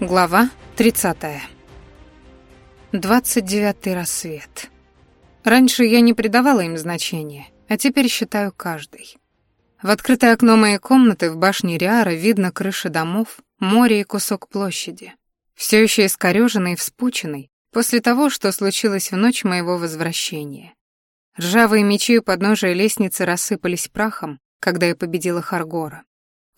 Глава 30. 29 рассвет. Раньше я не придавала им значения, а теперь считаю каждый. В открытое окно моей комнаты в башне Риара видно крыши домов, море и кусок площади. Все еще искорёженный и вспученный после того, что случилось в ночь моего возвращения. Ржавые мечи у подножия лестницы рассыпались прахом, когда я победила Харгора.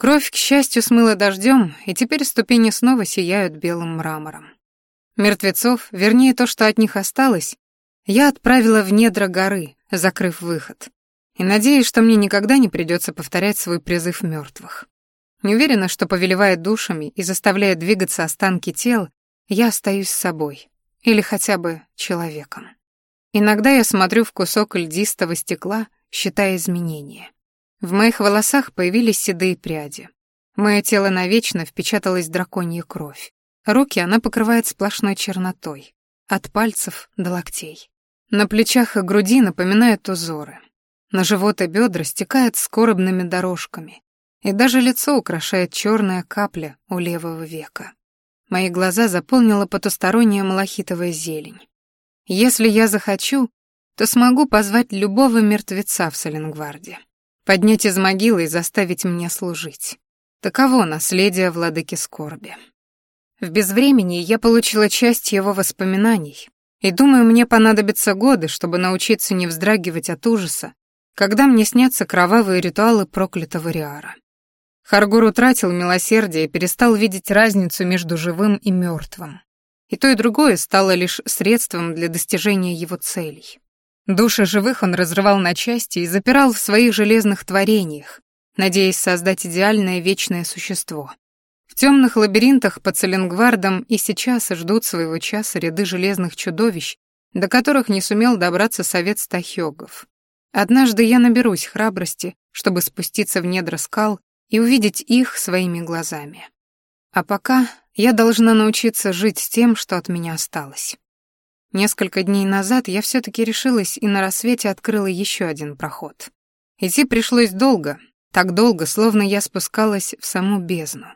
Кровь, к счастью, смыла дождем, и теперь ступени снова сияют белым мрамором. Мертвецов, вернее то, что от них осталось, я отправила в недра горы, закрыв выход. И надеюсь, что мне никогда не придется повторять свой призыв мертвых. Не уверена, что повелевая душами и заставляя двигаться останки тел, я остаюсь собой. Или хотя бы человеком. Иногда я смотрю в кусок льдистого стекла, считая изменения. В моих волосах появились седые пряди. Мое тело навечно впечаталась драконья кровь. Руки она покрывает сплошной чернотой, от пальцев до локтей. На плечах и груди напоминают узоры. На живот и бедра стекает скорбными дорожками, и даже лицо украшает черная капля у левого века. Мои глаза заполнила потусторонняя малахитовая зелень. Если я захочу, то смогу позвать любого мертвеца в Соленгварде поднять из могилы и заставить мне служить. Таково наследие владыки скорби. В безвремени я получила часть его воспоминаний, и думаю, мне понадобятся годы, чтобы научиться не вздрагивать от ужаса, когда мне снятся кровавые ритуалы проклятого Риара. Харгур утратил милосердие и перестал видеть разницу между живым и мертвым. И то и другое стало лишь средством для достижения его целей. Души живых он разрывал на части и запирал в своих железных творениях, надеясь создать идеальное вечное существо. В темных лабиринтах под Целингвардом и сейчас ждут своего часа ряды железных чудовищ, до которых не сумел добраться совет стахёгов. Однажды я наберусь храбрости, чтобы спуститься в недра скал и увидеть их своими глазами. А пока я должна научиться жить с тем, что от меня осталось. Несколько дней назад я все-таки решилась и на рассвете открыла еще один проход. Идти пришлось долго, так долго, словно я спускалась в саму бездну.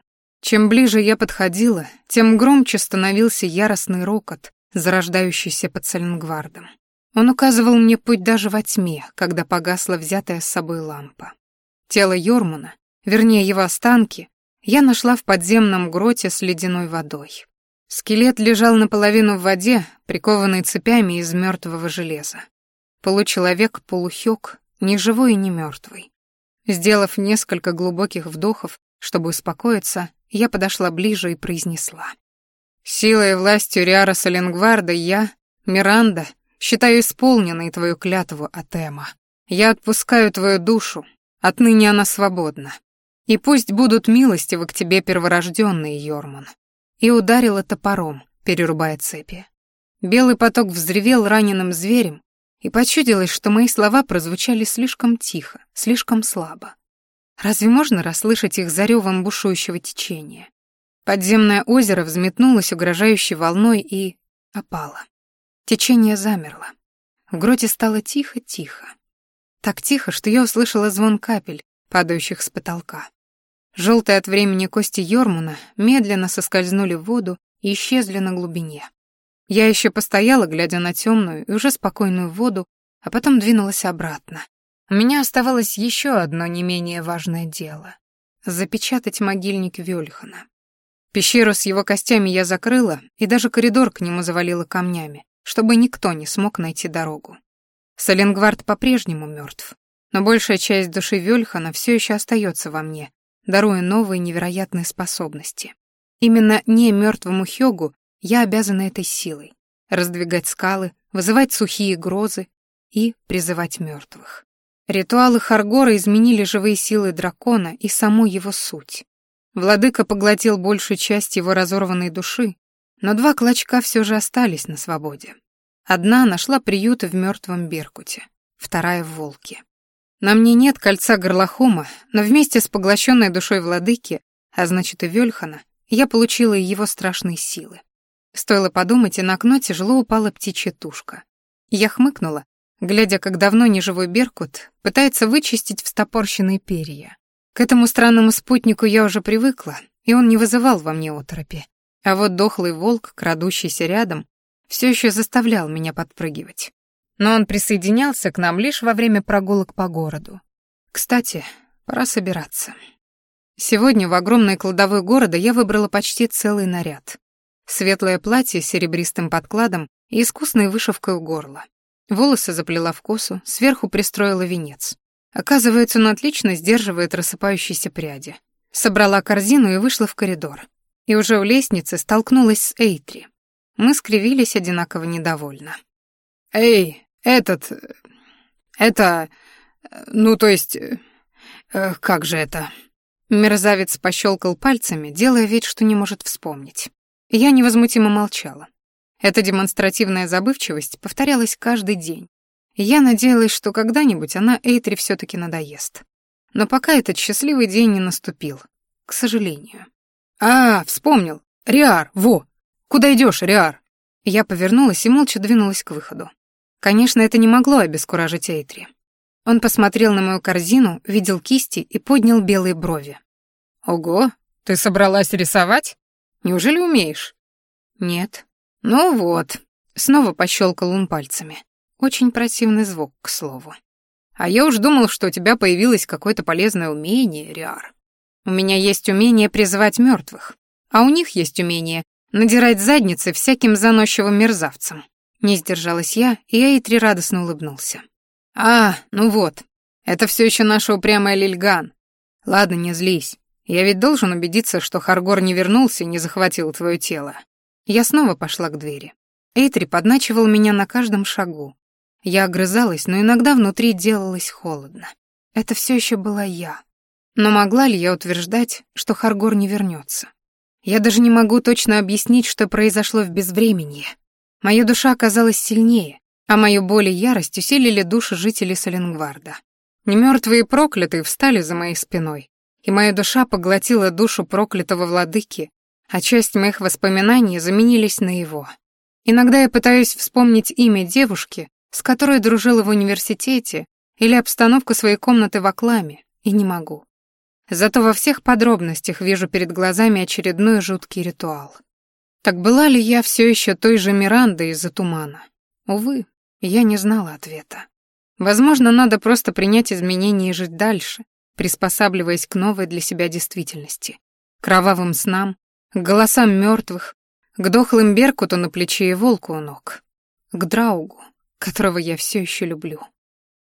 Чем ближе я подходила, тем громче становился яростный рокот, зарождающийся под Саленгвардом. Он указывал мне путь даже во тьме, когда погасла взятая с собой лампа. Тело Йормуна, вернее его останки, я нашла в подземном гроте с ледяной водой. Скелет лежал наполовину в воде, прикованный цепями из мертвого железа. Получеловек полухёк, ни живой и ни мертвый. Сделав несколько глубоких вдохов, чтобы успокоиться, я подошла ближе и произнесла. «Силой и властью Риара Саленгварда я, Миранда, считаю исполненной твою клятву, Атема. Я отпускаю твою душу, отныне она свободна. И пусть будут милостивы к тебе перворожденные, Йорман и ударила топором, перерубая цепи. Белый поток взревел раненым зверем, и почудилось, что мои слова прозвучали слишком тихо, слишком слабо. Разве можно расслышать их за рёвом бушующего течения? Подземное озеро взметнулось угрожающей волной и опало. Течение замерло. В гроте стало тихо-тихо. Так тихо, что я услышала звон капель, падающих с потолка. Желтые от времени кости Йормуна медленно соскользнули в воду и исчезли на глубине. Я еще постояла, глядя на темную и уже спокойную воду, а потом двинулась обратно. У меня оставалось еще одно не менее важное дело — запечатать могильник Вельхана. Пещеру с его костями я закрыла, и даже коридор к нему завалила камнями, чтобы никто не смог найти дорогу. Саленгвард по-прежнему мертв, но большая часть души Вельхана все еще остается во мне, даруя новые невероятные способности. Именно не мертвому Хёгу я обязана этой силой — раздвигать скалы, вызывать сухие грозы и призывать мертвых. Ритуалы Харгора изменили живые силы дракона и саму его суть. Владыка поглотил большую часть его разорванной души, но два клочка все же остались на свободе. Одна нашла приют в мертвом Беркуте, вторая — в Волке. На мне нет кольца горлохома, но вместе с поглощенной душой владыки, а значит и Вельхана, я получила его страшные силы. Стоило подумать, и на окно тяжело упала птичья тушка. Я хмыкнула, глядя, как давно неживой Беркут пытается вычистить встопорщенные перья. К этому странному спутнику я уже привыкла, и он не вызывал во мне оторопи. А вот дохлый волк, крадущийся рядом, все еще заставлял меня подпрыгивать. Но он присоединялся к нам лишь во время прогулок по городу. Кстати, пора собираться. Сегодня в огромной кладовой города я выбрала почти целый наряд. Светлое платье с серебристым подкладом и искусной вышивкой у горла. Волосы заплела в косу, сверху пристроила венец. Оказывается, он отлично сдерживает рассыпающиеся пряди. Собрала корзину и вышла в коридор. И уже у лестницы столкнулась с Эйтри. Мы скривились одинаково недовольно. «Эй, этот... это... ну, то есть... Э, как же это?» Мерзавец пощелкал пальцами, делая вид, что не может вспомнить. Я невозмутимо молчала. Эта демонстративная забывчивость повторялась каждый день. я надеялась, что когда-нибудь она Эйтри все таки надоест. Но пока этот счастливый день не наступил, к сожалению. «А, вспомнил! Риар, во! Куда идешь, Риар?» Я повернулась и молча двинулась к выходу. Конечно, это не могло обескуражить Эйтри. Он посмотрел на мою корзину, видел кисти и поднял белые брови. «Ого, ты собралась рисовать? Неужели умеешь?» «Нет». «Ну вот», — снова пощелкал он пальцами. Очень противный звук, к слову. «А я уж думал, что у тебя появилось какое-то полезное умение, Риар». «У меня есть умение призывать мертвых, а у них есть умение надирать задницы всяким заносчивым мерзавцам». Не сдержалась я, и Эйтри радостно улыбнулся. «А, ну вот, это все еще наша упрямая Лильган. Ладно, не злись. Я ведь должен убедиться, что Харгор не вернулся и не захватил твое тело». Я снова пошла к двери. Эйтри подначивал меня на каждом шагу. Я огрызалась, но иногда внутри делалось холодно. Это все еще была я. Но могла ли я утверждать, что Харгор не вернется? Я даже не могу точно объяснить, что произошло в безвременье. Моя душа оказалась сильнее, а мою боль и ярость усилили души жителей Соленгварда. Немертвые проклятые встали за моей спиной, и моя душа поглотила душу проклятого владыки, а часть моих воспоминаний заменились на его. Иногда я пытаюсь вспомнить имя девушки, с которой дружила в университете, или обстановку своей комнаты в Акламе, и не могу. Зато во всех подробностях вижу перед глазами очередной жуткий ритуал. Так была ли я все еще той же Мирандой из-за тумана? Увы, я не знала ответа. Возможно, надо просто принять изменения и жить дальше, приспосабливаясь к новой для себя действительности. Кровавым снам, к голосам мертвых, к дохлым беркуту на плече и волку у ног, к Драугу, которого я все еще люблю.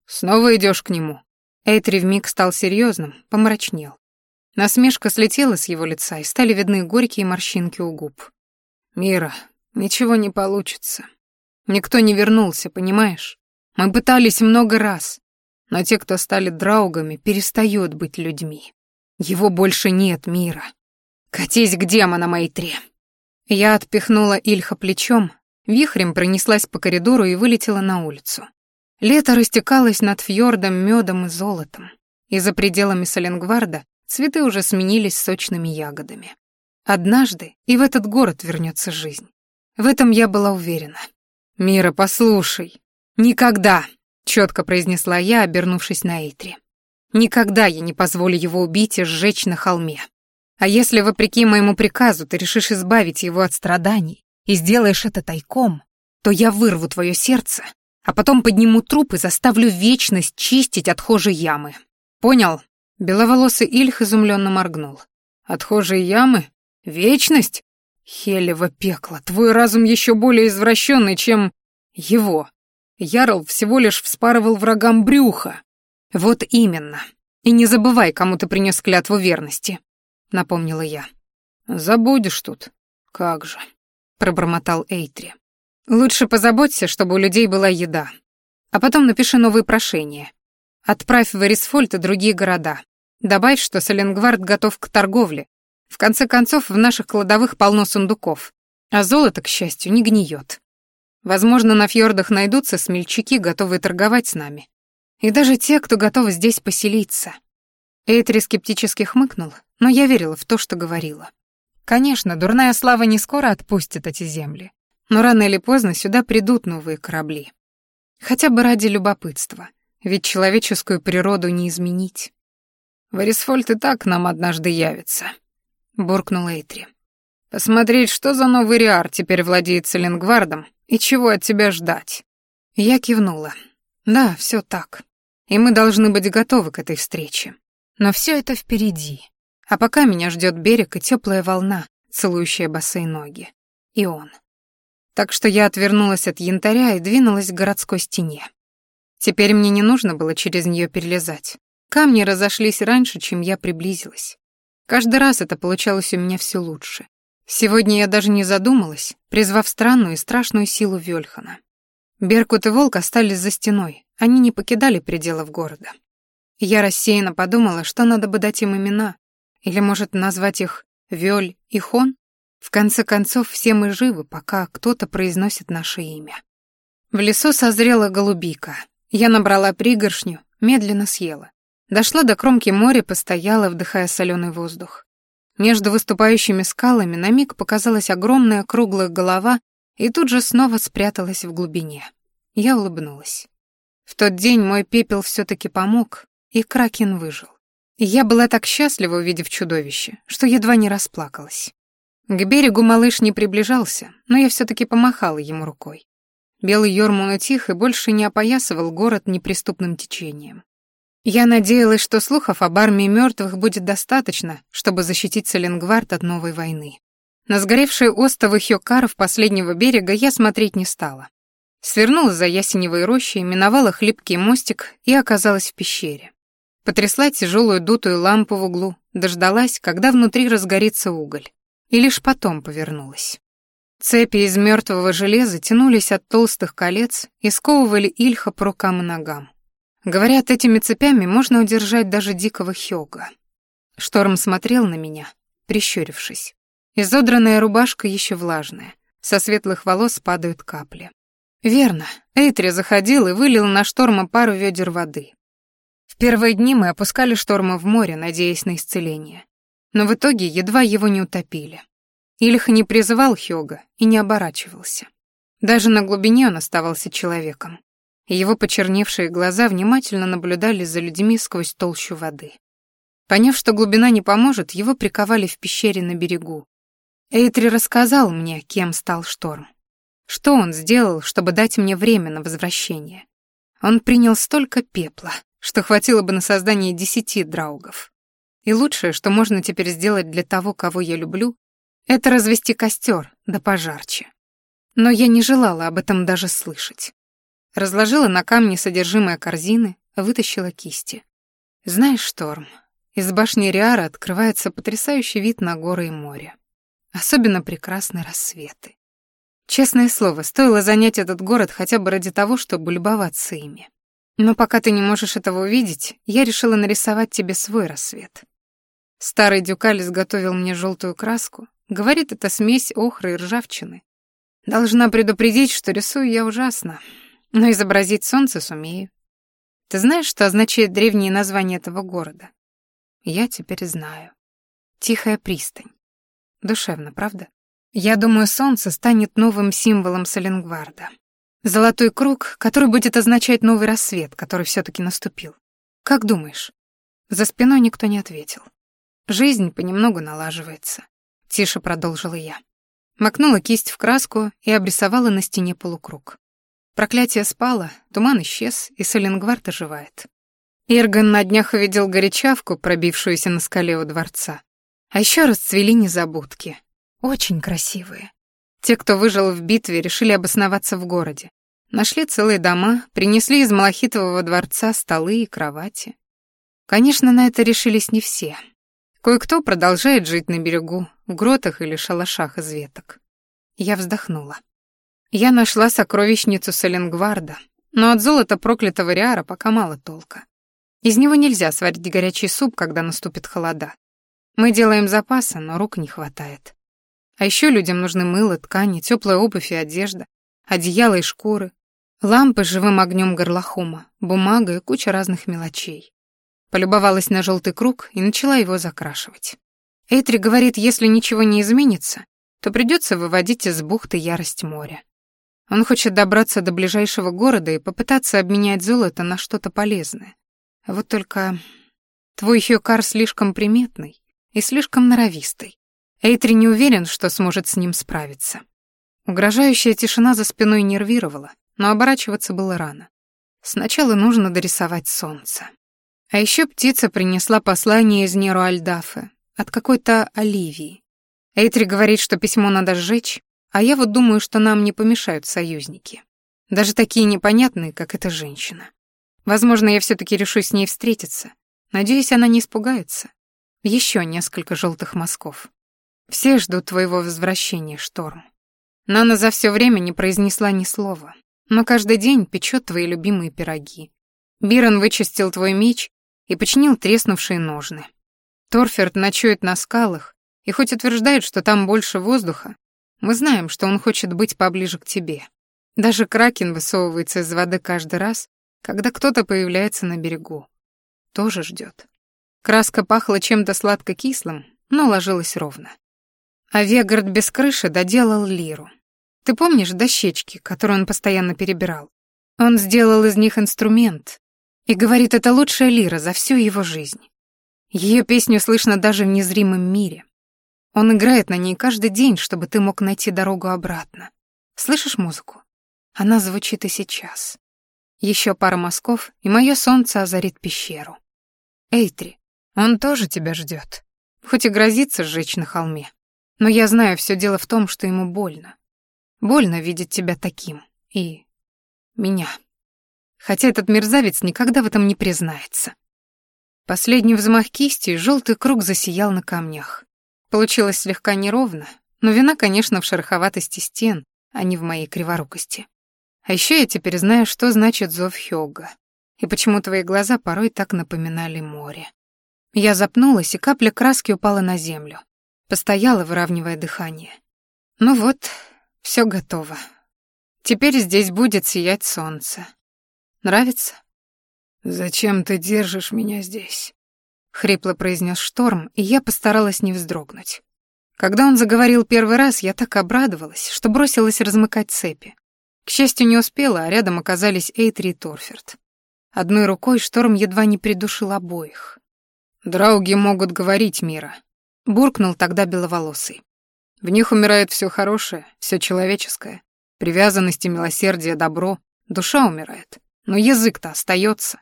Снова идешь к нему. Эйтри вмиг стал серьезным, помрачнел. Насмешка слетела с его лица, и стали видны горькие морщинки у губ. «Мира, ничего не получится. Никто не вернулся, понимаешь? Мы пытались много раз, но те, кто стали драугами, перестают быть людьми. Его больше нет мира. Катись к демонам, Эйтри!» Я отпихнула Ильха плечом, вихрем пронеслась по коридору и вылетела на улицу. Лето растекалось над фьордом медом и золотом, и за пределами Соленгварда цветы уже сменились сочными ягодами. Однажды и в этот город вернется жизнь. В этом я была уверена. «Мира, послушай. Никогда!» — четко произнесла я, обернувшись на Эйтри. «Никогда я не позволю его убить и сжечь на холме. А если, вопреки моему приказу, ты решишь избавить его от страданий и сделаешь это тайком, то я вырву твое сердце, а потом подниму труп и заставлю вечность чистить отхожие ямы. Понял?» Беловолосый Ильх изумленно моргнул. «Отхожие ямы? Вечность? Хелево пекло, твой разум еще более извращенный, чем его. Ярл всего лишь вспарывал врагам брюха. Вот именно. И не забывай, кому ты принес клятву верности, напомнила я. Забудешь тут. Как же, пробормотал Эйтри. Лучше позаботься, чтобы у людей была еда. А потом напиши новые прошения. Отправь в Эрисфольд и другие города. Добавь, что Соленгвард готов к торговле, в конце концов, в наших кладовых полно сундуков, а золото, к счастью, не гниет. Возможно, на фьордах найдутся смельчаки, готовые торговать с нами. И даже те, кто готов здесь поселиться. Эйтри скептически хмыкнул, но я верила в то, что говорила. Конечно, дурная слава не скоро отпустит эти земли, но рано или поздно сюда придут новые корабли. Хотя бы ради любопытства, ведь человеческую природу не изменить. Варисфольд и так нам однажды явится, буркнул Эйтри. Посмотреть, что за новый Риар теперь владеет Селенгвардом и чего от тебя ждать. Я кивнула. Да, все так. И мы должны быть готовы к этой встрече. Но все это впереди. А пока меня ждет берег и теплая волна, целующая босые ноги. И он. Так что я отвернулась от янтаря и двинулась к городской стене. Теперь мне не нужно было через нее перелезать. Камни разошлись раньше, чем я приблизилась. Каждый раз это получалось у меня все лучше. Сегодня я даже не задумалась, призвав странную и страшную силу Вельхана. Беркут и Волк остались за стеной, они не покидали пределов города. Я рассеянно подумала, что надо бы дать им имена, или, может, назвать их Вёль и Хон? В конце концов, все мы живы, пока кто-то произносит наше имя. В лесу созрела голубика. Я набрала пригоршню, медленно съела. Дошла до кромки моря, постояла, вдыхая соленый воздух. Между выступающими скалами на миг показалась огромная круглая голова и тут же снова спряталась в глубине. Я улыбнулась. В тот день мой пепел все-таки помог, и Кракен выжил. Я была так счастлива, увидев чудовище, что едва не расплакалась. К берегу малыш не приближался, но я все-таки помахала ему рукой. Белый Йормун утих и больше не опоясывал город неприступным течением. Я надеялась, что слухов об армии мертвых будет достаточно, чтобы защитить Соленгвард от новой войны. На сгоревшие остовы Хёкаров последнего берега я смотреть не стала. Свернула за ясеневой рощей, миновала хлипкий мостик и оказалась в пещере. Потрясла тяжелую дутую лампу в углу, дождалась, когда внутри разгорится уголь, и лишь потом повернулась. Цепи из мертвого железа тянулись от толстых колец и сковывали Ильха по рукам и ногам. Говорят, этими цепями можно удержать даже дикого хёга. Шторм смотрел на меня, прищурившись. Изодранная рубашка еще влажная, со светлых волос падают капли. Верно, Эйтри заходил и вылил на шторма пару ведер воды. В первые дни мы опускали шторма в море, надеясь на исцеление. Но в итоге едва его не утопили. Ильх не призывал Хёга и не оборачивался. Даже на глубине он оставался человеком. Его почерневшие глаза внимательно наблюдали за людьми сквозь толщу воды. Поняв, что глубина не поможет, его приковали в пещере на берегу, Эйтри рассказал мне, кем стал шторм. Что он сделал, чтобы дать мне время на возвращение. Он принял столько пепла, что хватило бы на создание десяти драугов. И лучшее, что можно теперь сделать для того, кого я люблю, это развести костер, да пожарче. Но я не желала об этом даже слышать. Разложила на камне содержимое корзины, вытащила кисти. Знаешь, Шторм, из башни Риара открывается потрясающий вид на горы и море. Особенно прекрасны рассветы. Честное слово, стоило занять этот город хотя бы ради того, чтобы любоваться ими. Но пока ты не можешь этого увидеть, я решила нарисовать тебе свой рассвет. Старый Дюкаль изготовил мне желтую краску. Говорит, это смесь охры и ржавчины. Должна предупредить, что рисую я ужасно, но изобразить солнце сумею. Ты знаешь, что означает древнее название этого города? Я теперь знаю. Тихая пристань. Душевно, правда? Я думаю, солнце станет новым символом Саленгварда. Золотой круг, который будет означать новый рассвет, который все таки наступил. Как думаешь? За спиной никто не ответил. Жизнь понемногу налаживается. Тише продолжила я. Макнула кисть в краску и обрисовала на стене полукруг. Проклятие спало, туман исчез, и Соленгвард оживает. Ирган на днях увидел горячавку, пробившуюся на скале у дворца. А еще расцвели незабудки. Очень красивые. Те, кто выжил в битве, решили обосноваться в городе. Нашли целые дома, принесли из Малахитового дворца столы и кровати. Конечно, на это решились не все. Кое-кто продолжает жить на берегу, в гротах или шалашах из веток. Я вздохнула. Я нашла сокровищницу Саленгварда, но от золота проклятого Риара пока мало толка. Из него нельзя сварить горячий суп, когда наступит холода. Мы делаем запасы, но рук не хватает. А еще людям нужны мыло, ткани, теплая обувь и одежда, одеяло и шкуры, лампы с живым огнем горлохома, бумага и куча разных мелочей. Полюбовалась на желтый круг и начала его закрашивать. Эйтри говорит, если ничего не изменится, то придется выводить из бухты ярость моря. Он хочет добраться до ближайшего города и попытаться обменять золото на что-то полезное. Вот только твой Хьюкар слишком приметный, и слишком норовистый. Эйтри не уверен, что сможет с ним справиться. Угрожающая тишина за спиной нервировала, но оборачиваться было рано. Сначала нужно дорисовать солнце. А еще птица принесла послание из Неру Альдафы от какой-то Оливии. Эйтри говорит, что письмо надо сжечь, а я вот думаю, что нам не помешают союзники. Даже такие непонятные, как эта женщина. Возможно, я все таки решусь с ней встретиться. Надеюсь, она не испугается. Еще несколько желтых мазков. Все ждут твоего возвращения, Шторм. Нана за все время не произнесла ни слова, но каждый день печет твои любимые пироги. Бирон вычистил твой меч и починил треснувшие ножны. Торферт ночует на скалах, и хоть утверждает, что там больше воздуха, мы знаем, что он хочет быть поближе к тебе. Даже кракен высовывается из воды каждый раз, когда кто-то появляется на берегу. Тоже ждет. Краска пахла чем-то сладко-кислым, но ложилась ровно. А Вегард без крыши доделал лиру. Ты помнишь дощечки, которые он постоянно перебирал? Он сделал из них инструмент и говорит, это лучшая лира за всю его жизнь. Ее песню слышно даже в незримом мире. Он играет на ней каждый день, чтобы ты мог найти дорогу обратно. Слышишь музыку? Она звучит и сейчас. Еще пара мазков, и мое солнце озарит пещеру. Эйтри, он тоже тебя ждет, хоть и грозится сжечь на холме. Но я знаю, все дело в том, что ему больно. Больно видеть тебя таким. И... меня. Хотя этот мерзавец никогда в этом не признается. Последний взмах кисти, желтый круг засиял на камнях. Получилось слегка неровно, но вина, конечно, в шероховатости стен, а не в моей криворукости. А еще я теперь знаю, что значит зов Хёга, и почему твои глаза порой так напоминали море. Я запнулась, и капля краски упала на землю. Постояла, выравнивая дыхание. Ну вот, все готово. Теперь здесь будет сиять солнце. Нравится? «Зачем ты держишь меня здесь?» — хрипло произнес Шторм, и я постаралась не вздрогнуть. Когда он заговорил первый раз, я так обрадовалась, что бросилась размыкать цепи. К счастью, не успела, а рядом оказались Эйтри и Торферт. Одной рукой Шторм едва не придушил обоих. «Драуги могут говорить, Мира», — буркнул тогда беловолосый. «В них умирает все хорошее, все человеческое. Привязанность и милосердие, добро. Душа умирает. Но язык-то остается.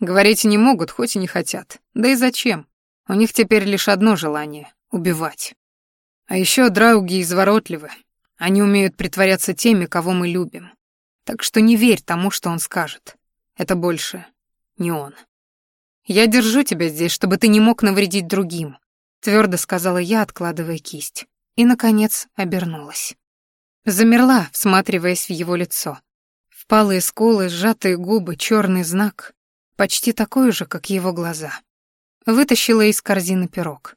Говорить не могут, хоть и не хотят. Да и зачем? У них теперь лишь одно желание — убивать. А еще драуги изворотливы. Они умеют притворяться теми, кого мы любим. Так что не верь тому, что он скажет. Это больше не он. «Я держу тебя здесь, чтобы ты не мог навредить другим», твердо сказала я, откладывая кисть. И, наконец, обернулась. Замерла, всматриваясь в его лицо. Впалые скулы, сжатые губы, черный знак. Почти такой же, как его глаза. Вытащила из корзины пирог.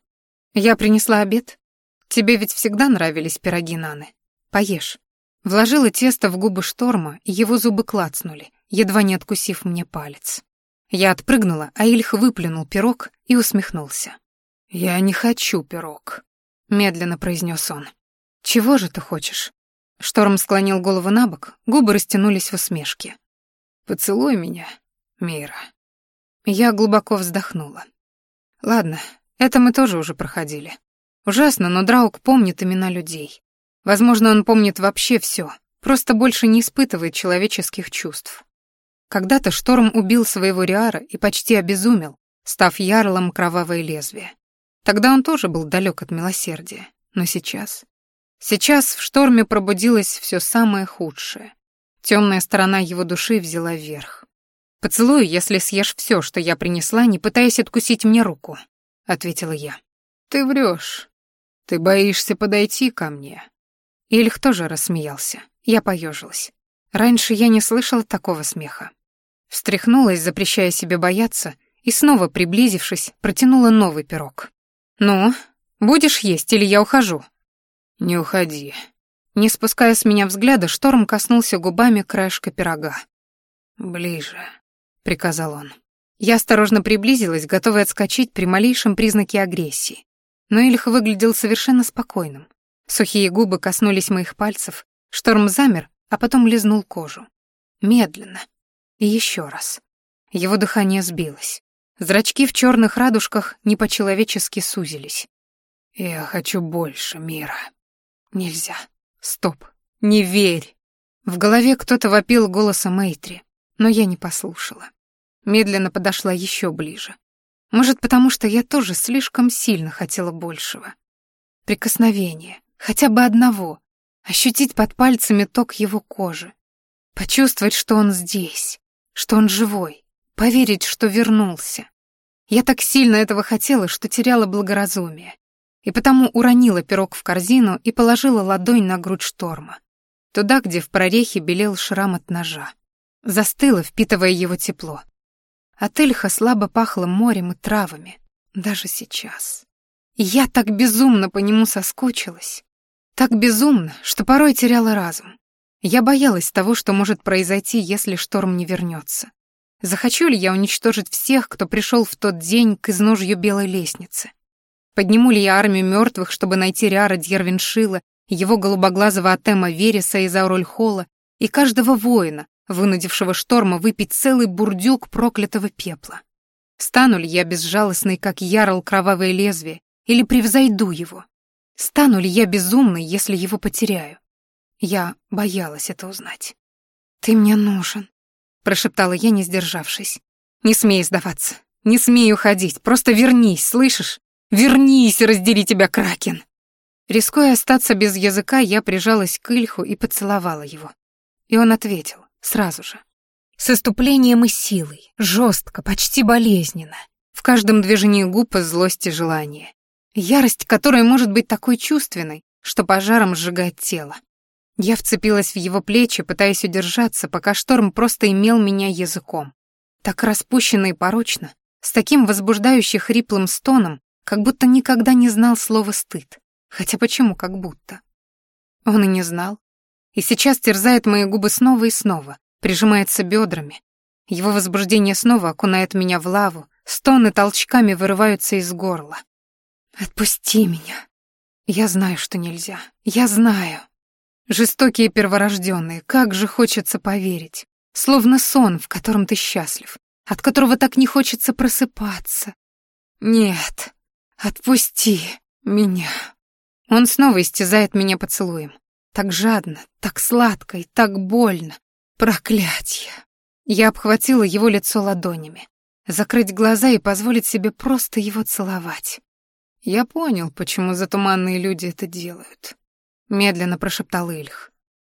«Я принесла обед. Тебе ведь всегда нравились пироги, Наны. Поешь». Вложила тесто в губы шторма, его зубы клацнули, едва не откусив мне палец. Я отпрыгнула, а Ильх выплюнул пирог и усмехнулся. «Я не хочу пирог», — медленно произнес он. «Чего же ты хочешь?» Шторм склонил голову на бок, губы растянулись в усмешке. «Поцелуй меня, Мира». Я глубоко вздохнула. «Ладно, это мы тоже уже проходили. Ужасно, но Драук помнит имена людей. Возможно, он помнит вообще все, просто больше не испытывает человеческих чувств. Когда-то Шторм убил своего Риара и почти обезумел, став ярлом кровавое лезвие. Тогда он тоже был далек от милосердия. Но сейчас... Сейчас в Шторме пробудилось все самое худшее. Темная сторона его души взяла верх. «Поцелуй, если съешь все, что я принесла, не пытаясь откусить мне руку», — ответила я. «Ты врешь. Ты боишься подойти ко мне». Ильх тоже рассмеялся. Я поежилась. Раньше я не слышала такого смеха. Встряхнулась, запрещая себе бояться, и снова, приблизившись, протянула новый пирог. «Ну, будешь есть или я ухожу?» «Не уходи». Не спуская с меня взгляда, шторм коснулся губами краешка пирога. «Ближе», — приказал он. Я осторожно приблизилась, готовая отскочить при малейшем признаке агрессии. Но Ильх выглядел совершенно спокойным. Сухие губы коснулись моих пальцев, шторм замер, а потом лизнул кожу. Медленно, и еще раз. Его дыхание сбилось. Зрачки в черных радужках не по-человечески сузились. Я хочу больше мира. Нельзя. Стоп. Не верь. В голове кто-то вопил голосом Эйтри, но я не послушала. Медленно подошла еще ближе. Может, потому что я тоже слишком сильно хотела большего. Прикосновение, хотя бы одного, ощутить под пальцами ток его кожи, почувствовать, что он здесь, что он живой, поверить, что вернулся. Я так сильно этого хотела, что теряла благоразумие, и потому уронила пирог в корзину и положила ладонь на грудь шторма, туда, где в прорехе белел шрам от ножа. Застыла, впитывая его тепло. От Эльха слабо пахло морем и травами, даже сейчас. Я так безумно по нему соскучилась. Так безумно, что порой теряла разум. Я боялась того, что может произойти, если шторм не вернется. Захочу ли я уничтожить всех, кто пришел в тот день к изножью белой лестницы? Подниму ли я армию мертвых, чтобы найти Риара Дьервиншила, его голубоглазого Атема Вереса из Аурольхола и каждого воина, вынудившего шторма выпить целый бурдюк проклятого пепла. Стану ли я безжалостной, как ярл кровавое лезвие, или превзойду его? Стану ли я безумной, если его потеряю? Я боялась это узнать. «Ты мне нужен», — прошептала я, не сдержавшись. «Не смей сдаваться, не смей уходить, просто вернись, слышишь? Вернись, раздели тебя, Кракен!» Рискуя остаться без языка, я прижалась к Ильху и поцеловала его. И он ответил. Сразу же. С иступлением и силой, жестко, почти болезненно. В каждом движении губ злость и желание. Ярость, которая может быть такой чувственной, что пожаром сжигает тело. Я вцепилась в его плечи, пытаясь удержаться, пока шторм просто имел меня языком. Так распущенно и порочно, с таким возбуждающе хриплым стоном, как будто никогда не знал слова «стыд». Хотя почему как будто? Он и не знал, и сейчас терзает мои губы снова и снова, прижимается бедрами. Его возбуждение снова окунает меня в лаву, стоны толчками вырываются из горла. «Отпусти меня!» Я знаю, что нельзя. Я знаю. Жестокие перворожденные, как же хочется поверить. Словно сон, в котором ты счастлив, от которого так не хочется просыпаться. Нет, отпусти меня. Он снова истязает меня поцелуем. Так жадно, так сладко и так больно. Проклятье. Я обхватила его лицо ладонями. Закрыть глаза и позволить себе просто его целовать. Я понял, почему затуманные люди это делают. Медленно прошептал Ильх.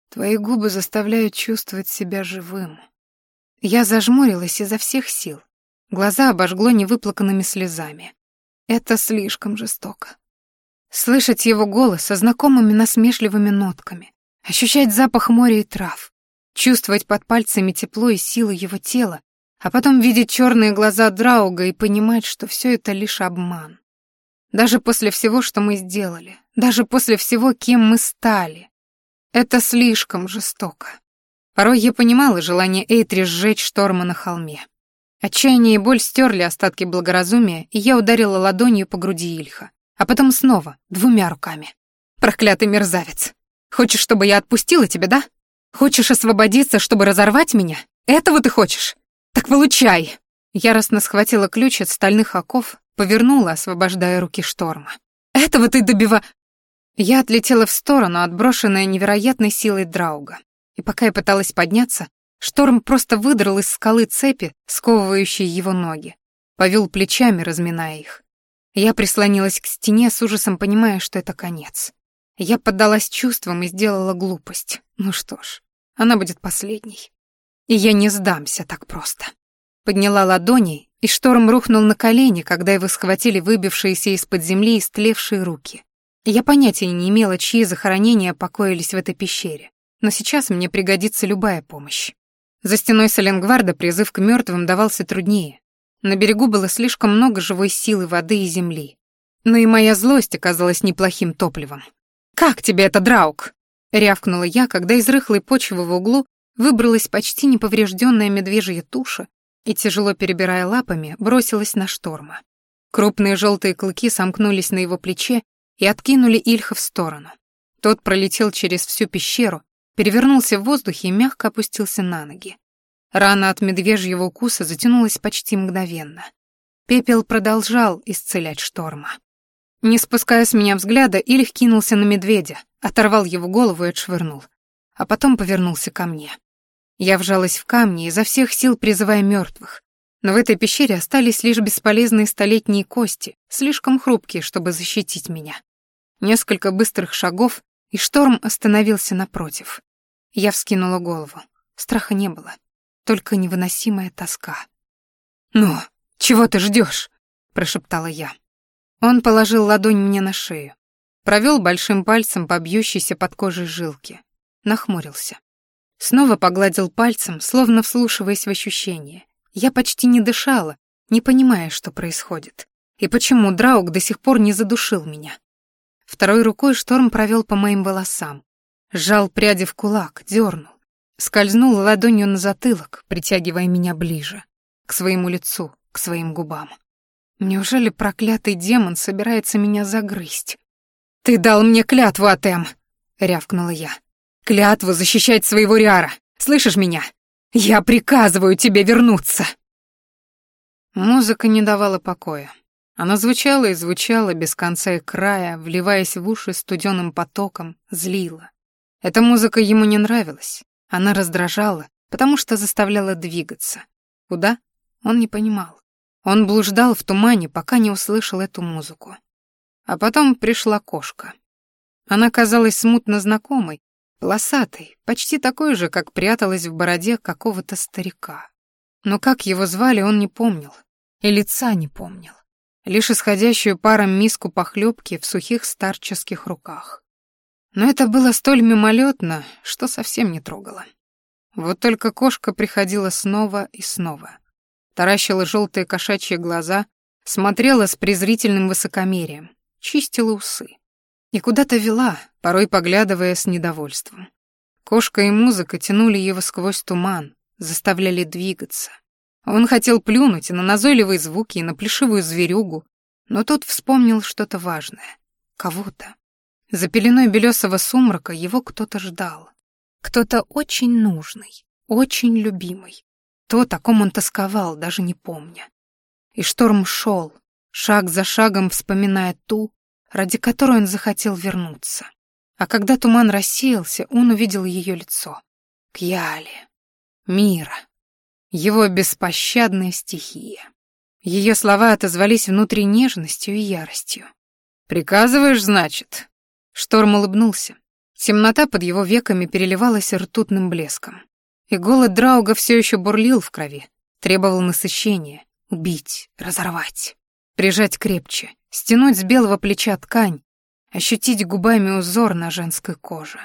Твои губы заставляют чувствовать себя живым. Я зажмурилась изо всех сил. Глаза обожгло невыплаканными слезами. Это слишком жестоко. Слышать его голос со знакомыми насмешливыми нотками, ощущать запах моря и трав, чувствовать под пальцами тепло и силу его тела, а потом видеть черные глаза Драуга и понимать, что все это лишь обман. Даже после всего, что мы сделали, даже после всего, кем мы стали. Это слишком жестоко. Порой я понимала желание Эйтри сжечь шторма на холме. Отчаяние и боль стерли остатки благоразумия, и я ударила ладонью по груди Ильха а потом снова, двумя руками. «Проклятый мерзавец! Хочешь, чтобы я отпустила тебя, да? Хочешь освободиться, чтобы разорвать меня? Этого ты хочешь? Так получай!» Яростно схватила ключ от стальных оков, повернула, освобождая руки шторма. «Этого ты добива...» Я отлетела в сторону, отброшенная невероятной силой Драуга. И пока я пыталась подняться, шторм просто выдрал из скалы цепи, сковывающие его ноги. Повел плечами, разминая их. Я прислонилась к стене с ужасом, понимая, что это конец. Я поддалась чувствам и сделала глупость. Ну что ж, она будет последней. И я не сдамся так просто. Подняла ладони, и шторм рухнул на колени, когда его схватили выбившиеся из-под земли истлевшие руки. Я понятия не имела, чьи захоронения покоились в этой пещере, но сейчас мне пригодится любая помощь. За стеной Саленгварда призыв к мертвым давался труднее, на берегу было слишком много живой силы воды и земли. Но и моя злость оказалась неплохим топливом. «Как тебе это, Драук?» — рявкнула я, когда из рыхлой почвы в углу выбралась почти неповрежденная медвежья туша и, тяжело перебирая лапами, бросилась на шторма. Крупные желтые клыки сомкнулись на его плече и откинули Ильха в сторону. Тот пролетел через всю пещеру, перевернулся в воздухе и мягко опустился на ноги. Рана от медвежьего укуса затянулась почти мгновенно. Пепел продолжал исцелять шторма. не спуская с меня взгляда, Ильх кинулся на медведя, оторвал его голову и отшвырнул, а потом повернулся ко мне. Я вжалась в камни, изо всех сил призывая мертвых, но в этой пещере остались лишь бесполезные столетние кости, слишком хрупкие, чтобы защитить меня. Несколько быстрых шагов, и шторм остановился напротив. Я вскинула голову. Страха не было, только невыносимая тоска. «Ну, чего ты ждешь? прошептала я. Он положил ладонь мне на шею, провел большим пальцем по бьющейся под кожей жилке, нахмурился. Снова погладил пальцем, словно вслушиваясь в ощущения. Я почти не дышала, не понимая, что происходит. И почему Драук до сих пор не задушил меня. Второй рукой шторм провел по моим волосам. Сжал пряди в кулак, дернул. Скользнул ладонью на затылок, притягивая меня ближе. К своему лицу, к своим губам. Неужели проклятый демон собирается меня загрызть? «Ты дал мне клятву, Атем!» — рявкнула я. «Клятву защищать своего Риара! Слышишь меня? Я приказываю тебе вернуться!» Музыка не давала покоя. Она звучала и звучала без конца и края, вливаясь в уши студеным потоком, злила. Эта музыка ему не нравилась. Она раздражала, потому что заставляла двигаться. Куда? Он не понимал. Он блуждал в тумане, пока не услышал эту музыку. А потом пришла кошка. Она казалась смутно знакомой, полосатой, почти такой же, как пряталась в бороде какого-то старика. Но как его звали, он не помнил, и лица не помнил, лишь исходящую паром миску похлебки в сухих старческих руках. Но это было столь мимолетно, что совсем не трогало. Вот только кошка приходила снова и снова. Таращила желтые кошачьи глаза, смотрела с презрительным высокомерием, чистила усы и куда-то вела, порой поглядывая с недовольством. Кошка и музыка тянули его сквозь туман, заставляли двигаться. Он хотел плюнуть и на назойливые звуки, и на плешивую зверюгу, но тут вспомнил что-то важное. Кого-то. За пеленой белесого сумрака его кто-то ждал. Кто-то очень нужный, очень любимый. То, о ком он тосковал, даже не помня. И шторм шел, шаг за шагом вспоминая ту, ради которой он захотел вернуться. А когда туман рассеялся, он увидел ее лицо. Кьяли. Мира. Его беспощадная стихия. Ее слова отозвались внутри нежностью и яростью. «Приказываешь, значит?» Шторм улыбнулся. Темнота под его веками переливалась ртутным блеском. И голод Драуга все еще бурлил в крови, требовал насыщения, убить, разорвать, прижать крепче, стянуть с белого плеча ткань, ощутить губами узор на женской коже.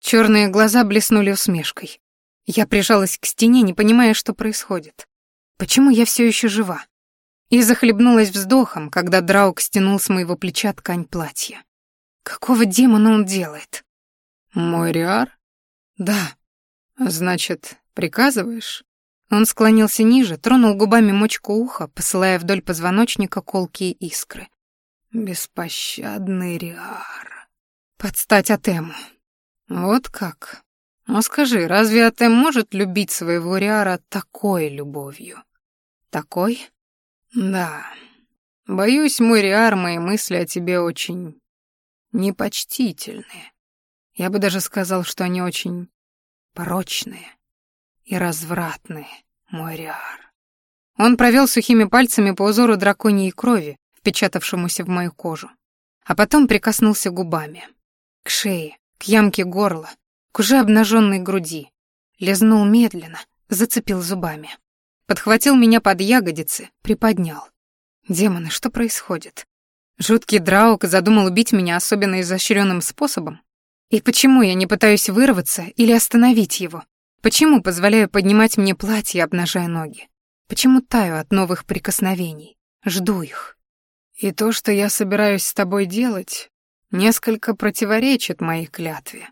Черные глаза блеснули усмешкой. Я прижалась к стене, не понимая, что происходит. Почему я все еще жива? И захлебнулась вздохом, когда Драук стянул с моего плеча ткань платья. Какого демона он делает? Мой Риар? Да. Значит, приказываешь? Он склонился ниже, тронул губами мочку уха, посылая вдоль позвоночника колкие искры. Беспощадный Риар. Подстать Атему. Вот как. Ну скажи, разве Атем может любить своего Риара такой любовью? Такой? Да. Боюсь, мой Риар, мои мысли о тебе очень непочтительные. Я бы даже сказал, что они очень порочные и развратные, мой Риар. Он провел сухими пальцами по узору драконьей крови, впечатавшемуся в мою кожу, а потом прикоснулся губами. К шее, к ямке горла, к уже обнаженной груди. Лизнул медленно, зацепил зубами. Подхватил меня под ягодицы, приподнял. Демоны, что происходит? Жуткий Драук задумал убить меня особенно изощренным способом? И почему я не пытаюсь вырваться или остановить его? Почему позволяю поднимать мне платье, обнажая ноги? Почему таю от новых прикосновений? Жду их. И то, что я собираюсь с тобой делать, несколько противоречит моей клятве.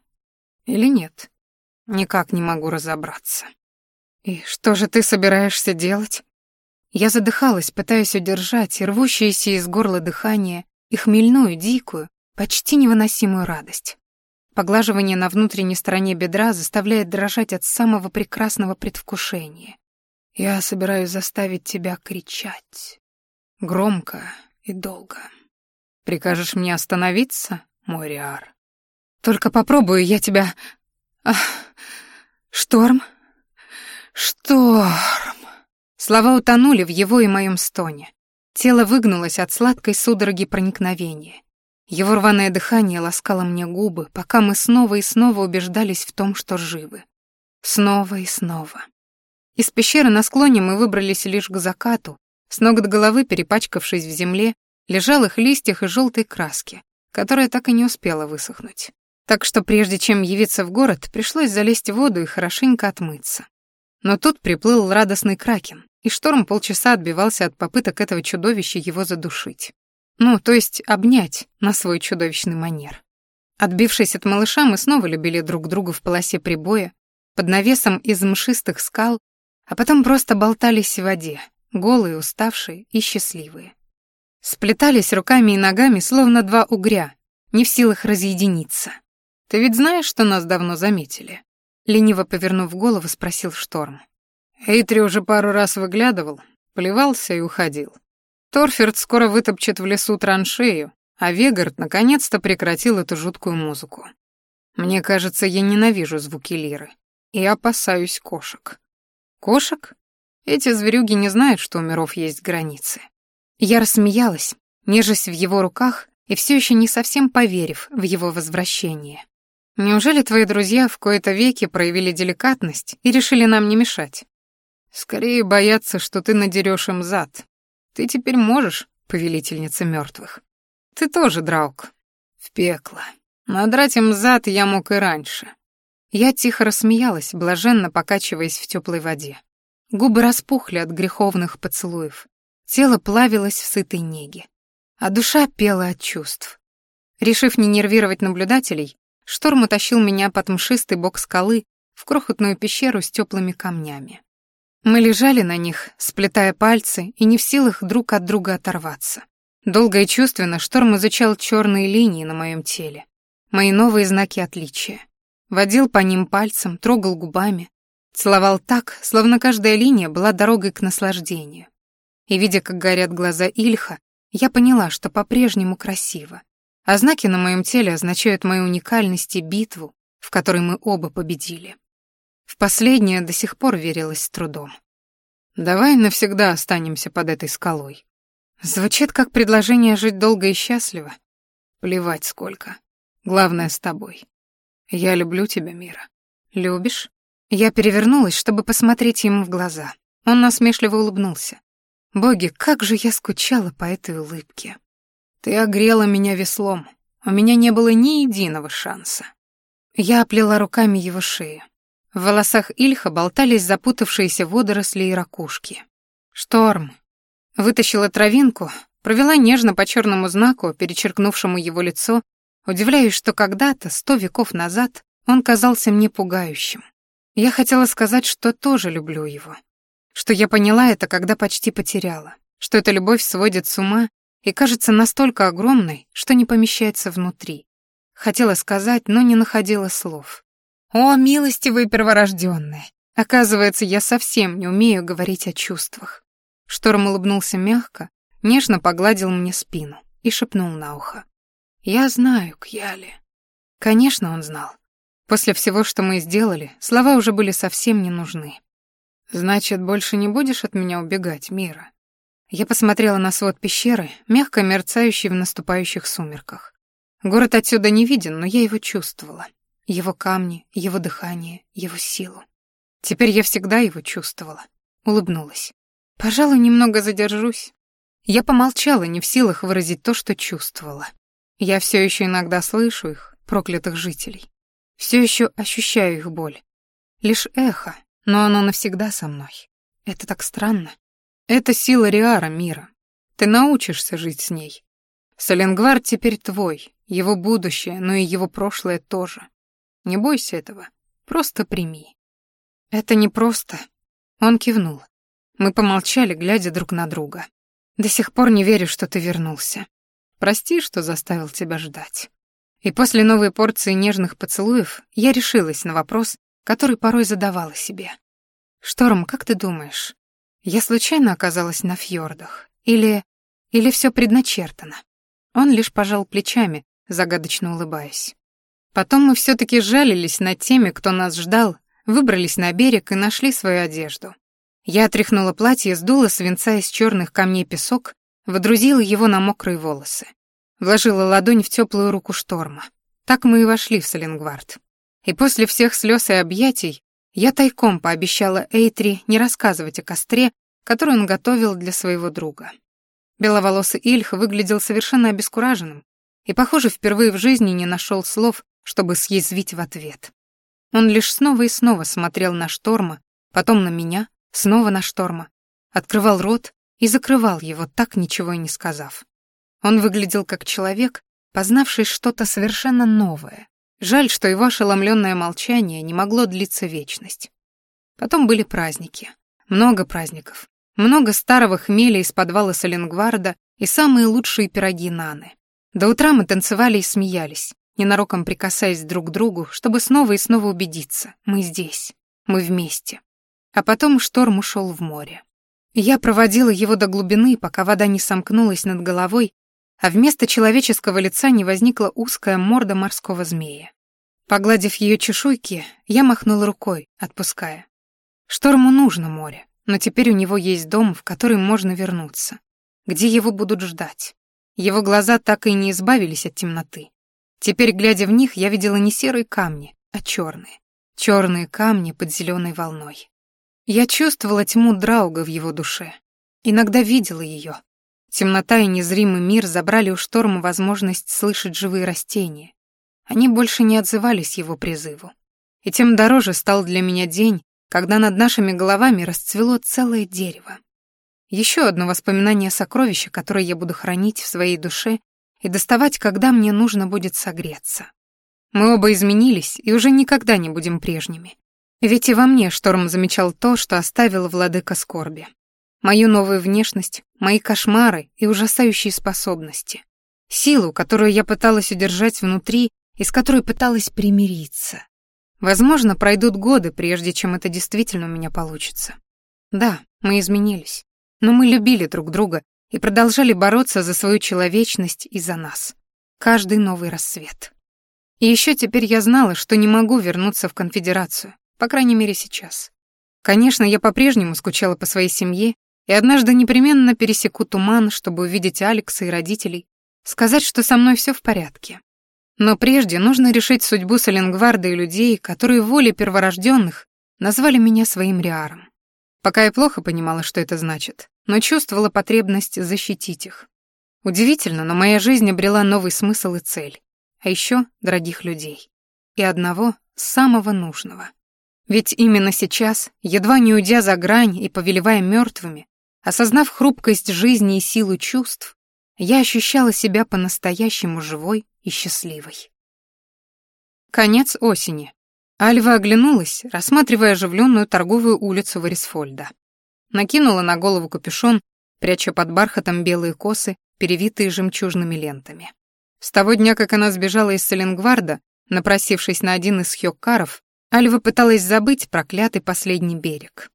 Или нет? Никак не могу разобраться. И что же ты собираешься делать? Я задыхалась, пытаясь удержать и рвущееся из горла дыхание, и хмельную, дикую, почти невыносимую радость. Поглаживание на внутренней стороне бедра заставляет дрожать от самого прекрасного предвкушения. Я собираюсь заставить тебя кричать. Громко и долго. Прикажешь мне остановиться, мой Риар? Только попробую я тебя... Ах, шторм? Шторм. Слова утонули в его и моем стоне. Тело выгнулось от сладкой судороги проникновения. Его рваное дыхание ласкало мне губы, пока мы снова и снова убеждались в том, что живы. Снова и снова. Из пещеры на склоне мы выбрались лишь к закату, с ног до головы перепачкавшись в земле, лежалых листьях и желтой краске, которая так и не успела высохнуть. Так что прежде чем явиться в город, пришлось залезть в воду и хорошенько отмыться. Но тут приплыл радостный кракен, и шторм полчаса отбивался от попыток этого чудовища его задушить. Ну, то есть обнять на свой чудовищный манер. Отбившись от малыша, мы снова любили друг друга в полосе прибоя, под навесом из мшистых скал, а потом просто болтались в воде, голые, уставшие и счастливые. Сплетались руками и ногами, словно два угря, не в силах разъединиться. «Ты ведь знаешь, что нас давно заметили?» Лениво повернув голову, спросил Шторм. Эйтри уже пару раз выглядывал, плевался и уходил. Торферд скоро вытопчет в лесу траншею, а Вегард наконец-то прекратил эту жуткую музыку. Мне кажется, я ненавижу звуки лиры и опасаюсь кошек. Кошек? Эти зверюги не знают, что у миров есть границы. Я рассмеялась, нежась в его руках и все еще не совсем поверив в его возвращение. Неужели твои друзья в кои-то веки проявили деликатность и решили нам не мешать? Скорее боятся, что ты надерешь им зад. Ты теперь можешь, повелительница мертвых. Ты тоже, Драук. В пекло. Надрать им зад я мог и раньше. Я тихо рассмеялась, блаженно покачиваясь в теплой воде. Губы распухли от греховных поцелуев. Тело плавилось в сытой неге. А душа пела от чувств. Решив не нервировать наблюдателей, шторм утащил меня под мшистый бок скалы в крохотную пещеру с теплыми камнями. Мы лежали на них, сплетая пальцы и не в силах друг от друга оторваться. Долго и чувственно шторм изучал черные линии на моем теле, мои новые знаки отличия водил по ним пальцем, трогал губами, целовал так, словно каждая линия была дорогой к наслаждению. И видя, как горят глаза Ильха, я поняла, что по-прежнему красиво, а знаки на моем теле означают мою уникальность и битву, в которой мы оба победили. В последнее до сих пор верилось с трудом. «Давай навсегда останемся под этой скалой». Звучит как предложение жить долго и счастливо. Плевать сколько. Главное с тобой. «Я люблю тебя, Мира». «Любишь?» Я перевернулась, чтобы посмотреть ему в глаза. Он насмешливо улыбнулся. «Боги, как же я скучала по этой улыбке!» «Ты огрела меня веслом. У меня не было ни единого шанса». Я оплела руками его шею. В волосах Ильха болтались запутавшиеся водоросли и ракушки. «Шторм!» Вытащила травинку, провела нежно по черному знаку, перечеркнувшему его лицо, Удивляюсь, что когда-то, сто веков назад, он казался мне пугающим. Я хотела сказать, что тоже люблю его. Что я поняла это, когда почти потеряла. Что эта любовь сводит с ума и кажется настолько огромной, что не помещается внутри. Хотела сказать, но не находила слов. О, милостивые перворожденные! Оказывается, я совсем не умею говорить о чувствах. Шторм улыбнулся мягко, нежно погладил мне спину и шепнул на ухо. «Я знаю, Кьяли». Конечно, он знал. После всего, что мы сделали, слова уже были совсем не нужны. «Значит, больше не будешь от меня убегать, Мира?» Я посмотрела на свод пещеры, мягко мерцающий в наступающих сумерках. Город отсюда не виден, но я его чувствовала. Его камни, его дыхание, его силу. Теперь я всегда его чувствовала. Улыбнулась. Пожалуй, немного задержусь. Я помолчала, не в силах выразить то, что чувствовала. Я все еще иногда слышу их, проклятых жителей. Все еще ощущаю их боль. Лишь эхо, но оно навсегда со мной. Это так странно. Это сила Риара мира. Ты научишься жить с ней. Соленгвар теперь твой, его будущее, но и его прошлое тоже. Не бойся этого, просто прими. Это не просто. Он кивнул. Мы помолчали, глядя друг на друга. До сих пор не верю, что ты вернулся. Прости, что заставил тебя ждать. И после новой порции нежных поцелуев я решилась на вопрос, который порой задавала себе. «Шторм, как ты думаешь, я случайно оказалась на фьордах? Или... или все предначертано?» Он лишь пожал плечами, загадочно улыбаясь. Потом мы все-таки жалились над теми, кто нас ждал, выбрались на берег и нашли свою одежду. Я отряхнула платье, сдула свинца из черных камней песок, водрузила его на мокрые волосы. Вложила ладонь в теплую руку шторма. Так мы и вошли в Саленгвард. И после всех слез и объятий я тайком пообещала Эйтри не рассказывать о костре, который он готовил для своего друга. Беловолосый Ильх выглядел совершенно обескураженным и, похоже, впервые в жизни не нашел слов, чтобы съязвить в ответ. Он лишь снова и снова смотрел на шторма, потом на меня, снова на шторма, открывал рот и закрывал его, так ничего и не сказав. Он выглядел как человек, познавший что-то совершенно новое. Жаль, что его ошеломленное молчание не могло длиться вечность. Потом были праздники. Много праздников. Много старого хмеля из подвала Соленгварда и самые лучшие пироги Наны. До утра мы танцевали и смеялись, ненароком прикасаясь друг к другу, чтобы снова и снова убедиться. Мы здесь. Мы вместе. А потом шторм ушел в море. Я проводила его до глубины, пока вода не сомкнулась над головой, а вместо человеческого лица не возникла узкая морда морского змея. Погладив ее чешуйки, я махнула рукой, отпуская. Шторму нужно море, но теперь у него есть дом, в который можно вернуться, где его будут ждать. Его глаза так и не избавились от темноты. Теперь, глядя в них, я видела не серые камни, а черные. Черные камни под зеленой волной. Я чувствовала тьму Драуга в его душе. Иногда видела ее, Темнота и незримый мир забрали у шторма возможность слышать живые растения. Они больше не отзывались его призыву. И тем дороже стал для меня день, когда над нашими головами расцвело целое дерево. Еще одно воспоминание сокровища, которое я буду хранить в своей душе и доставать, когда мне нужно будет согреться. Мы оба изменились и уже никогда не будем прежними. Ведь и во мне шторм замечал то, что оставил владыка скорби мою новую внешность, мои кошмары и ужасающие способности. Силу, которую я пыталась удержать внутри и с которой пыталась примириться. Возможно, пройдут годы, прежде чем это действительно у меня получится. Да, мы изменились, но мы любили друг друга и продолжали бороться за свою человечность и за нас. Каждый новый рассвет. И еще теперь я знала, что не могу вернуться в конфедерацию, по крайней мере сейчас. Конечно, я по-прежнему скучала по своей семье и однажды непременно пересеку туман, чтобы увидеть Алекса и родителей, сказать, что со мной все в порядке. Но прежде нужно решить судьбу Саленгварда и людей, которые волей перворожденных назвали меня своим Риаром. Пока я плохо понимала, что это значит, но чувствовала потребность защитить их. Удивительно, но моя жизнь обрела новый смысл и цель. А еще дорогих людей. И одного самого нужного. Ведь именно сейчас, едва не уйдя за грань и повелевая мертвыми, Осознав хрупкость жизни и силу чувств, я ощущала себя по-настоящему живой и счастливой. Конец осени. Альва оглянулась, рассматривая оживленную торговую улицу Варисфольда. Накинула на голову капюшон, пряча под бархатом белые косы, перевитые жемчужными лентами. С того дня, как она сбежала из Селенгварда, напросившись на один из хёккаров, Альва пыталась забыть проклятый последний берег.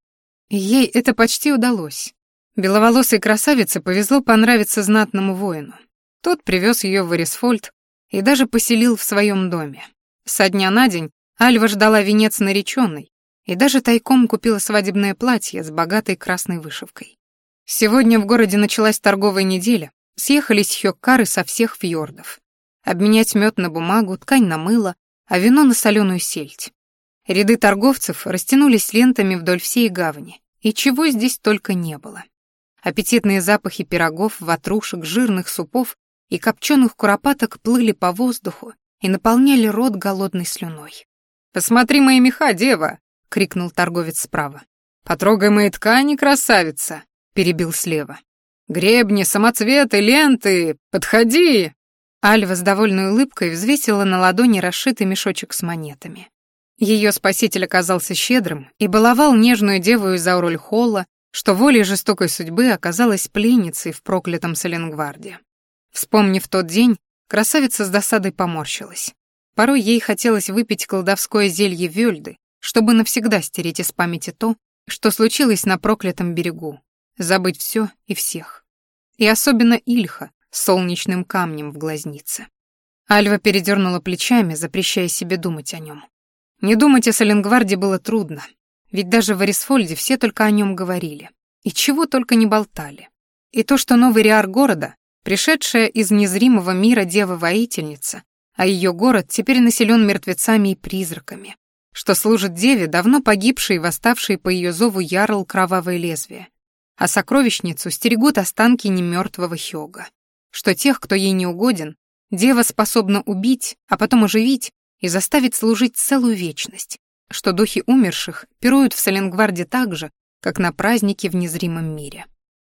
ей это почти удалось. Беловолосой красавице повезло понравиться знатному воину. Тот привез ее в Эрисфольд и даже поселил в своем доме. Со дня на день Альва ждала венец нареченный и даже тайком купила свадебное платье с богатой красной вышивкой. Сегодня в городе началась торговая неделя, съехались хёккары со всех фьордов. Обменять мед на бумагу, ткань на мыло, а вино на соленую сельдь. Ряды торговцев растянулись лентами вдоль всей гавани, и чего здесь только не было. Аппетитные запахи пирогов, ватрушек, жирных супов и копченых куропаток плыли по воздуху и наполняли рот голодной слюной. «Посмотри мои меха, дева!» — крикнул торговец справа. «Потрогай мои ткани, красавица!» — перебил слева. «Гребни, самоцветы, ленты! Подходи!» Альва с довольной улыбкой взвесила на ладони расшитый мешочек с монетами. Ее спаситель оказался щедрым и баловал нежную деву из Аурольхолла что волей жестокой судьбы оказалась пленницей в проклятом Саленгварде. Вспомнив тот день, красавица с досадой поморщилась. Порой ей хотелось выпить колдовское зелье Вёльды, чтобы навсегда стереть из памяти то, что случилось на проклятом берегу, забыть все и всех. И особенно Ильха, с солнечным камнем в глазнице. Альва передернула плечами, запрещая себе думать о нем. Не думать о Соленгварде было трудно, ведь даже в Арисфольде все только о нем говорили. И чего только не болтали. И то, что новый Риар города, пришедшая из незримого мира дева-воительница, а ее город теперь населен мертвецами и призраками, что служит деве, давно погибшей и восставшей по ее зову ярл кровавое лезвие, а сокровищницу стерегут останки немертвого Хёга, что тех, кто ей не угоден, дева способна убить, а потом оживить и заставить служить целую вечность, что духи умерших пируют в Соленгварде так же, как на празднике в незримом мире.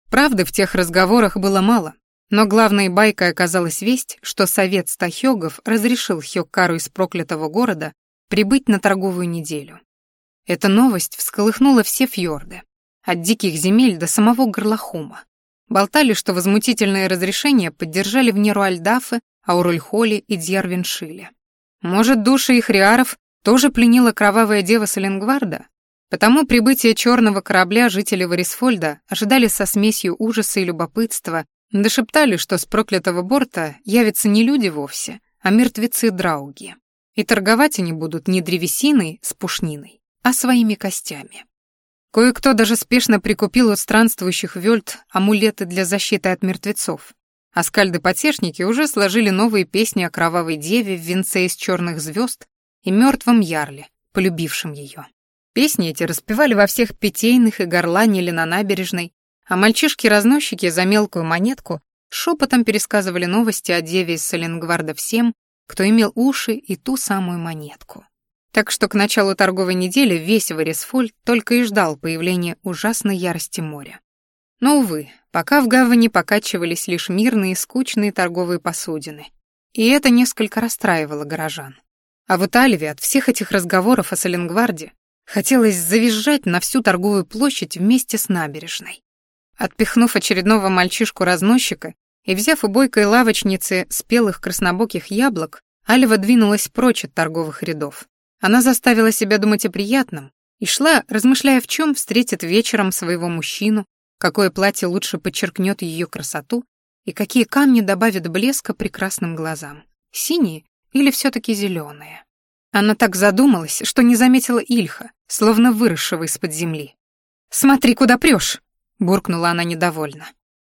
Правды в тех разговорах было мало, но главной байкой оказалась весть, что совет стахёгов разрешил Хёккару из проклятого города прибыть на торговую неделю. Эта новость всколыхнула все фьорды, от диких земель до самого Горлахума. Болтали, что возмутительное разрешение поддержали в Неруальдафе, Аурульхоле и Дьярвиншиле. Может, души их риаров тоже пленила кровавая дева Саленгварда? Потому прибытие черного корабля жители Варисфольда ожидали со смесью ужаса и любопытства, дошептали, что с проклятого борта явятся не люди вовсе, а мертвецы-драуги. И торговать они будут не древесиной с пушниной, а своими костями. Кое-кто даже спешно прикупил от странствующих вельт амулеты для защиты от мертвецов, а скальды-потешники уже сложили новые песни о кровавой деве в венце из черных звезд и мертвом ярле, полюбившем ее. Песни эти распевали во всех питейных и горланили на набережной, а мальчишки-разносчики за мелкую монетку шепотом пересказывали новости о деве из Соленгварда всем, кто имел уши и ту самую монетку. Так что к началу торговой недели весь Варисфоль только и ждал появления ужасной ярости моря. Но, увы, пока в гавани покачивались лишь мирные скучные торговые посудины. И это несколько расстраивало горожан. А вот Альве от всех этих разговоров о Соленгварде хотелось завизжать на всю торговую площадь вместе с набережной. Отпихнув очередного мальчишку-разносчика и взяв у бойкой лавочницы спелых краснобоких яблок, Альва двинулась прочь от торговых рядов. Она заставила себя думать о приятном и шла, размышляя, в чем встретит вечером своего мужчину, какое платье лучше подчеркнет ее красоту и какие камни добавят блеска прекрасным глазам. Синие или все-таки зеленые? Она так задумалась, что не заметила Ильха, словно выросшего из-под земли. «Смотри, куда прешь!» — буркнула она недовольно.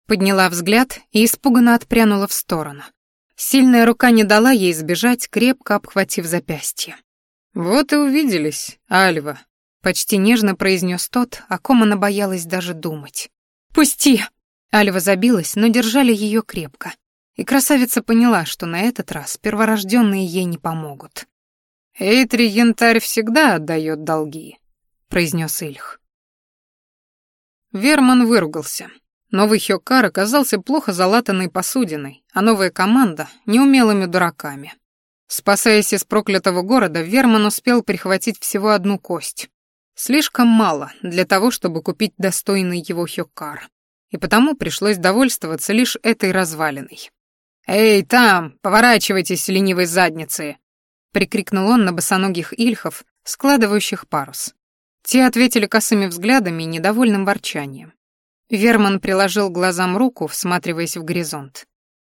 Подняла взгляд и испуганно отпрянула в сторону. Сильная рука не дала ей сбежать, крепко обхватив запястье. «Вот и увиделись, Альва», — почти нежно произнес тот, о ком она боялась даже думать. «Пусти!» Альва забилась, но держали ее крепко. И красавица поняла, что на этот раз перворожденные ей не помогут. «Эйтри янтарь всегда отдает долги», — произнес Ильх. Верман выругался. Новый Хёкар оказался плохо залатанной посудиной, а новая команда — неумелыми дураками. Спасаясь из проклятого города, Верман успел прихватить всего одну кость. Слишком мало для того, чтобы купить достойный его хёккар. И потому пришлось довольствоваться лишь этой развалиной. «Эй, там, поворачивайтесь, ленивой задницы!» — прикрикнул он на босоногих ильхов, складывающих парус. Те ответили косыми взглядами и недовольным ворчанием. Верман приложил глазам руку, всматриваясь в горизонт.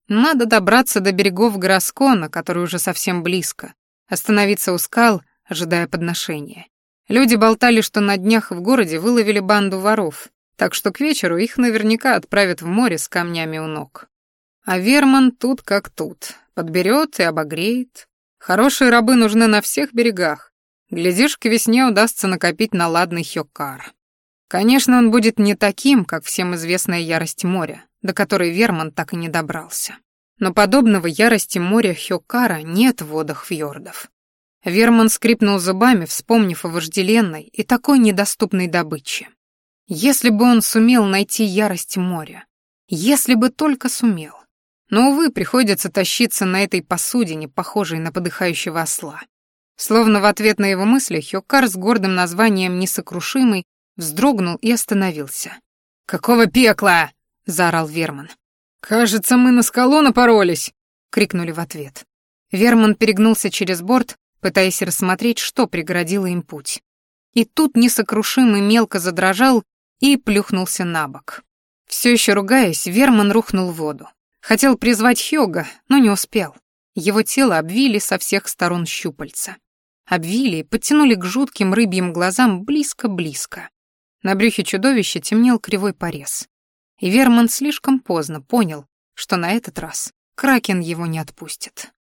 Надо добраться до берегов Гроскона, который уже совсем близко, остановиться у скал, ожидая подношения. Люди болтали, что на днях в городе выловили банду воров, так что к вечеру их наверняка отправят в море с камнями у ног. А Верман тут как тут, подберет и обогреет. Хорошие рабы нужны на всех берегах. Глядишь, к весне удастся накопить на ладный хёккар. Конечно, он будет не таким, как всем известная ярость моря, до которой Верман так и не добрался. Но подобного ярости моря Хёкара нет в водах фьордов. Верман скрипнул зубами, вспомнив о вожделенной и такой недоступной добыче. Если бы он сумел найти ярость моря, если бы только сумел. Но, увы, приходится тащиться на этой посудине, похожей на подыхающего осла. Словно в ответ на его мысли, Хёкар с гордым названием «Несокрушимый» вздрогнул и остановился. «Какого пекла?» — заорал Верман. «Кажется, мы на скалу напоролись!» — крикнули в ответ. Верман перегнулся через борт, пытаясь рассмотреть, что преградило им путь. И тут несокрушимый мелко задрожал и плюхнулся на бок. Все еще ругаясь, Верман рухнул в воду. Хотел призвать Хёга, но не успел. Его тело обвили со всех сторон щупальца. Обвили и подтянули к жутким рыбьим глазам близко-близко. На брюхе чудовища темнел кривой порез. И Верман слишком поздно понял, что на этот раз Кракен его не отпустит.